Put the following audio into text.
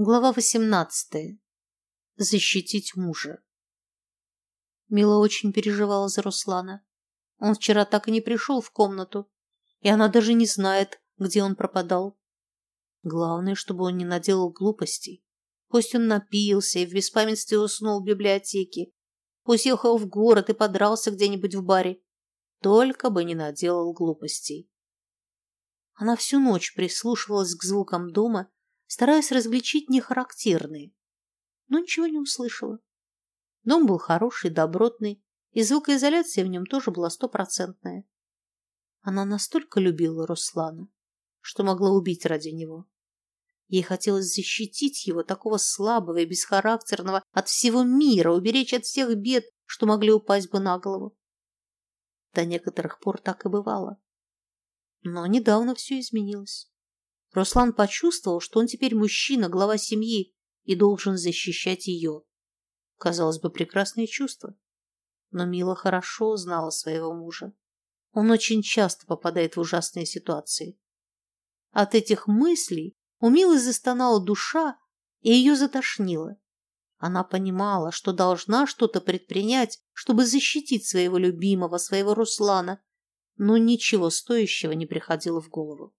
Глава 18. Защитить мужа. Мила очень переживала за Руслана. Он вчера так и не пришел в комнату, и она даже не знает, где он пропадал. Главное, чтобы он не наделал глупостей. Пусть он напился и в беспамятстве уснул в библиотеке. Пусть ехал в город и подрался где-нибудь в баре. Только бы не наделал глупостей. Она всю ночь прислушивалась к звукам дома стараясь различить нехарактерные, но ничего не услышала. Дом был хороший, добротный, и звукоизоляция в нем тоже была стопроцентная. Она настолько любила Руслана, что могла убить ради него. Ей хотелось защитить его, такого слабого и бесхарактерного, от всего мира, уберечь от всех бед, что могли упасть бы на голову. До некоторых пор так и бывало. Но недавно все изменилось. Руслан почувствовал, что он теперь мужчина, глава семьи и должен защищать ее. Казалось бы, прекрасное чувство. Но Мила хорошо знала своего мужа. Он очень часто попадает в ужасные ситуации. От этих мыслей у Милы застонала душа, и ее затошнило. Она понимала, что должна что-то предпринять, чтобы защитить своего любимого, своего Руслана, но ничего стоящего не приходило в голову.